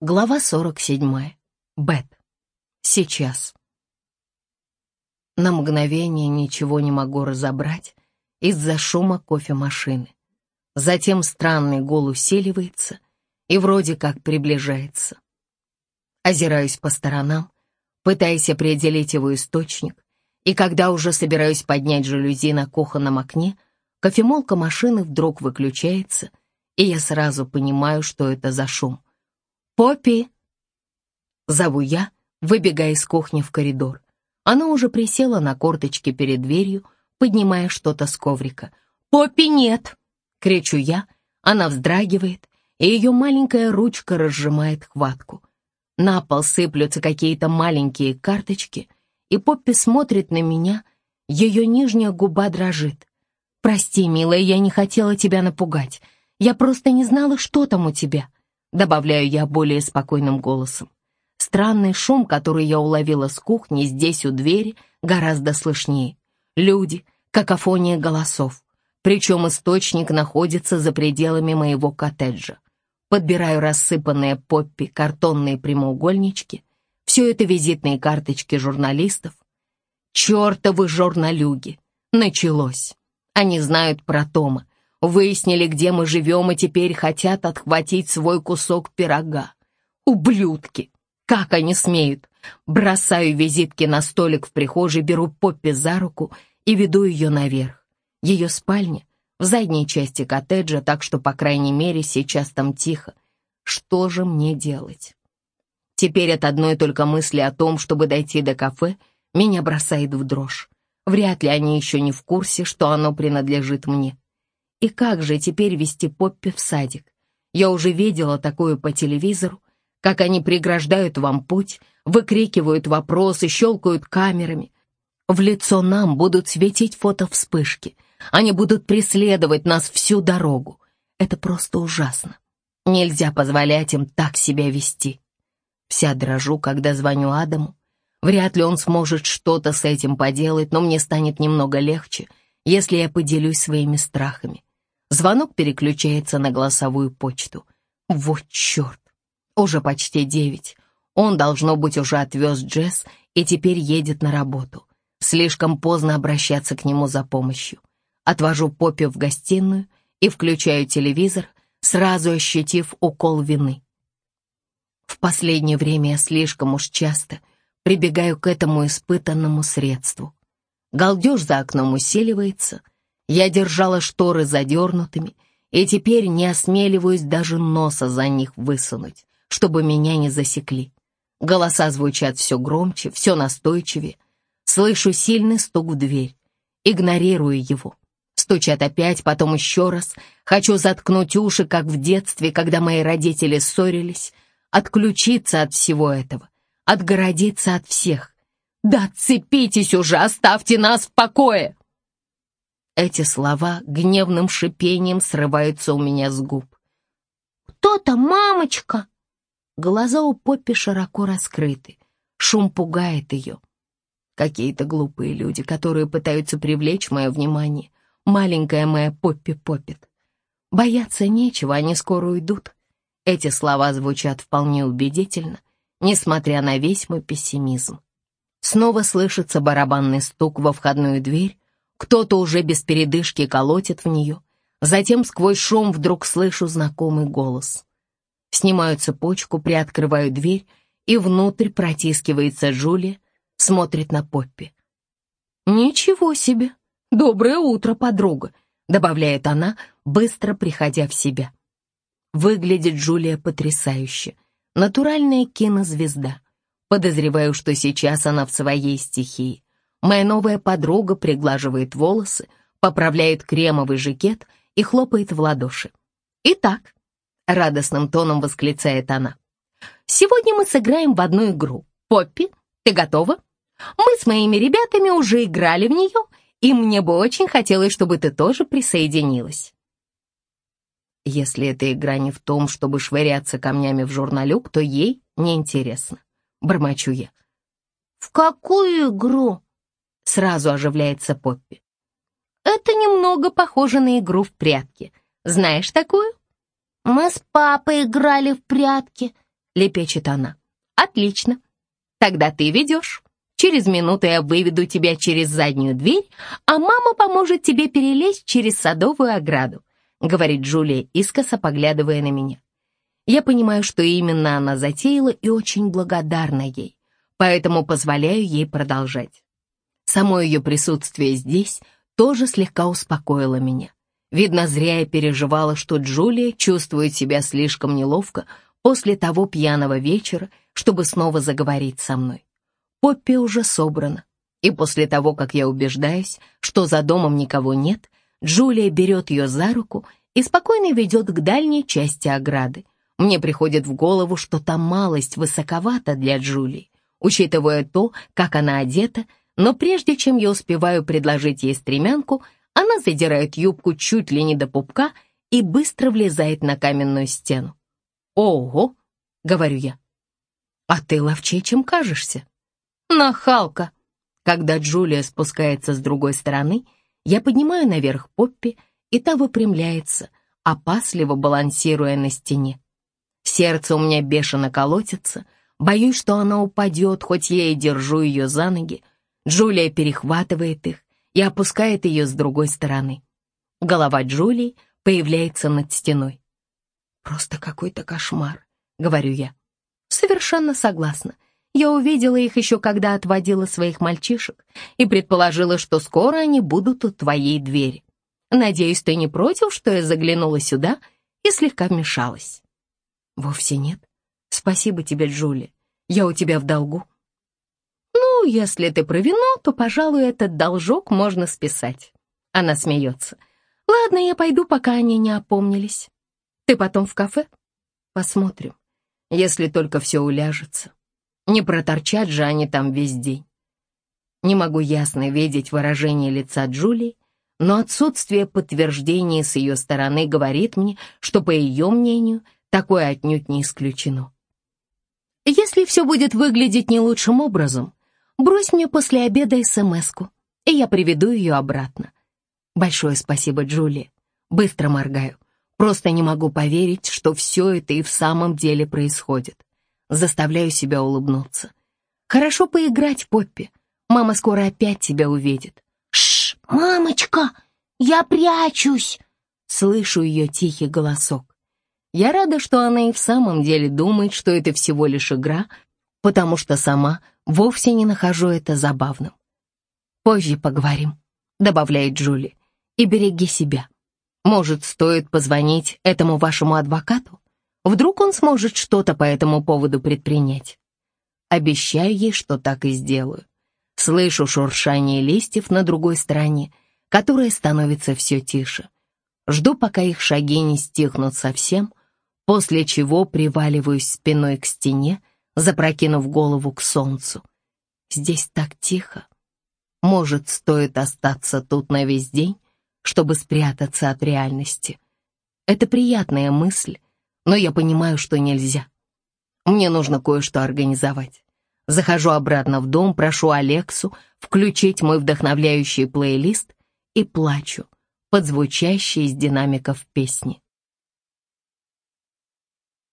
Глава 47. Бет. Сейчас. На мгновение ничего не могу разобрать из-за шума кофемашины. Затем странный гул усиливается и вроде как приближается. Озираюсь по сторонам, пытаясь определить его источник, и когда уже собираюсь поднять жалюзи на кухонном окне, кофемолка машины вдруг выключается, и я сразу понимаю, что это за шум — «Поппи!» Зову я, выбегая из кухни в коридор. Она уже присела на корточки перед дверью, поднимая что-то с коврика. «Поппи, нет!» — кричу я. Она вздрагивает, и ее маленькая ручка разжимает хватку. На пол сыплются какие-то маленькие карточки, и Поппи смотрит на меня, ее нижняя губа дрожит. «Прости, милая, я не хотела тебя напугать. Я просто не знала, что там у тебя. Добавляю я более спокойным голосом. Странный шум, который я уловила с кухни здесь у двери, гораздо слышнее. Люди, какофония голосов. Причем источник находится за пределами моего коттеджа. Подбираю рассыпанные поппи, картонные прямоугольнички. Все это визитные карточки журналистов. Чертовы журналюги! Началось. Они знают про Тома, Выяснили, где мы живем, и теперь хотят отхватить свой кусок пирога. Ублюдки! Как они смеют? Бросаю визитки на столик в прихожей, беру Поппи за руку и веду ее наверх. Ее спальня в задней части коттеджа, так что, по крайней мере, сейчас там тихо. Что же мне делать? Теперь от одной только мысли о том, чтобы дойти до кафе, меня бросает в дрожь. Вряд ли они еще не в курсе, что оно принадлежит мне. И как же теперь вести Поппи в садик? Я уже видела такое по телевизору, как они преграждают вам путь, выкрикивают вопросы, щелкают камерами. В лицо нам будут светить фото-вспышки. Они будут преследовать нас всю дорогу. Это просто ужасно. Нельзя позволять им так себя вести. Вся дрожу, когда звоню Адаму. Вряд ли он сможет что-то с этим поделать, но мне станет немного легче, если я поделюсь своими страхами. Звонок переключается на голосовую почту. Вот черт! Уже почти девять. Он, должно быть, уже отвез Джесс и теперь едет на работу. Слишком поздно обращаться к нему за помощью. Отвожу Поппи в гостиную и включаю телевизор, сразу ощутив укол вины. В последнее время я слишком уж часто прибегаю к этому испытанному средству. Галдеж за окном усиливается — я держала шторы задернутыми и теперь не осмеливаюсь даже носа за них высунуть, чтобы меня не засекли. Голоса звучат все громче, все настойчивее. Слышу сильный стук в дверь. Игнорирую его. Стучат опять, потом еще раз. Хочу заткнуть уши, как в детстве, когда мои родители ссорились. Отключиться от всего этого. Отгородиться от всех. Да отцепитесь уже, оставьте нас в покое! Эти слова гневным шипением срываются у меня с губ. «Кто там, мамочка?» Глаза у Поппи широко раскрыты. Шум пугает ее. Какие-то глупые люди, которые пытаются привлечь мое внимание. Маленькая моя Поппи попит. Бояться нечего, они скоро уйдут. Эти слова звучат вполне убедительно, несмотря на весь мой пессимизм. Снова слышится барабанный стук во входную дверь, кто-то уже без передышки колотит в нее. Затем сквозь шум вдруг слышу знакомый голос. Снимаю цепочку, приоткрываю дверь, и внутрь протискивается Джулия, смотрит на Поппи. «Ничего себе! Доброе утро, подруга!» — добавляет она, быстро приходя в себя. Выглядит Джулия потрясающе. Натуральная кинозвезда. Подозреваю, что сейчас она в своей стихии. Моя новая подруга приглаживает волосы, поправляет кремовый жакет и хлопает в ладоши. «Итак», — радостным тоном восклицает она, «сегодня мы сыграем в одну игру. Поппи, ты готова? Мы с моими ребятами уже играли в нее, и мне бы очень хотелось, чтобы ты тоже присоединилась». Если эта игра не в том, чтобы швыряться камнями в журналюк, то ей неинтересно. Бормочу я. «В какую игру?» Сразу оживляется Поппи. Это немного похоже на игру в прятки. Знаешь такую? Мы с папой играли в прятки, лепечет она. «Отлично. Тогда ты ведешь. Через минуту я выведу тебя через заднюю дверь, а мама поможет тебе перелезть через садовую ограду», говорит Джулия, искоса поглядывая на меня. Я понимаю, что именно она затеяла и очень благодарна ей, поэтому позволяю ей продолжать. Само ее присутствие здесь тоже слегка успокоило меня. Видно, зря я переживала, что Джулия чувствует себя слишком неловко после того пьяного вечера, чтобы снова заговорить со мной. Поппи уже собрана, и после того, как я убеждаюсь, что за домом никого нет, Джулия берет ее за руку и спокойно ведет к дальней части ограды. Мне приходит в голову, что там малость высоковата для Джулии, учитывая то, как она одета, но прежде чем я успеваю предложить ей стремянку, она задирает юбку чуть ли не до пупка и быстро влезает на каменную стену. «Ого!» — говорю я. «А ты ловчей, чем кажешься». «Нахалка!» Когда Джулия спускается с другой стороны, я поднимаю наверх Поппи, и та выпрямляется, опасливо балансируя на стене. Сердце у меня бешено колотится, боюсь, что она упадет, хоть я и держу ее за ноги. Джулия перехватывает их, и опускает ее с другой стороны. Голова Джулии появляется над стеной. «Просто какой-то кошмар», — говорю я. «Совершенно согласна. Я увидела их еще когда отводила своих мальчишек и предположила, что скоро они будут у твоей двери. Надеюсь, ты не против, что я заглянула сюда и слегка вмешалась?» «Вовсе нет. Спасибо тебе, Джулия. Я у тебя в долгу». «Ну, если ты про вино, то, пожалуй, этот должок можно списать». Она смеется. «Ладно, я пойду, пока они не опомнились. Ты потом в кафе? Посмотрим, если только все уляжется. Не проторчат же они там весь день». Не могу ясно видеть выражение лица Джулии, но отсутствие подтверждения с ее стороны говорит мне, что, по ее мнению, такое отнюдь не исключено. Если все будет выглядеть не лучшим образом, Брось мне после обеда СМС-ку, и я приведу ее обратно. Большое спасибо, Джули. Быстро моргаю. Просто не могу поверить, что все это и в самом деле происходит. Заставляю себя улыбнуться. Хорошо поиграть, Поппи. Мама скоро опять тебя увидит. Шш, мамочка, я прячусь. Слышу ее тихий голосок. Я рада, что она и в самом деле думает, что это всего лишь игра, потому что сама вовсе не нахожу это забавным. «Позже поговорим», — добавляет Джули, — «и береги себя. Может, стоит позвонить этому вашему адвокату? Вдруг он сможет что-то по этому поводу предпринять?» Обещаю ей, что так и сделаю. Слышу шуршание листьев на другой стороне, которое становится все тише. Жду, пока их шаги не стихнут совсем, после чего приваливаюсь спиной к стене, запрокинув голову к солнцу. Здесь так тихо. Может, стоит остаться тут на весь день, чтобы спрятаться от реальности. Это приятная мысль, но я понимаю, что нельзя. Мне нужно кое-что организовать. Захожу обратно в дом, прошу Алексу включить мой вдохновляющий плейлист и плачу под звучащие из динамиков песни.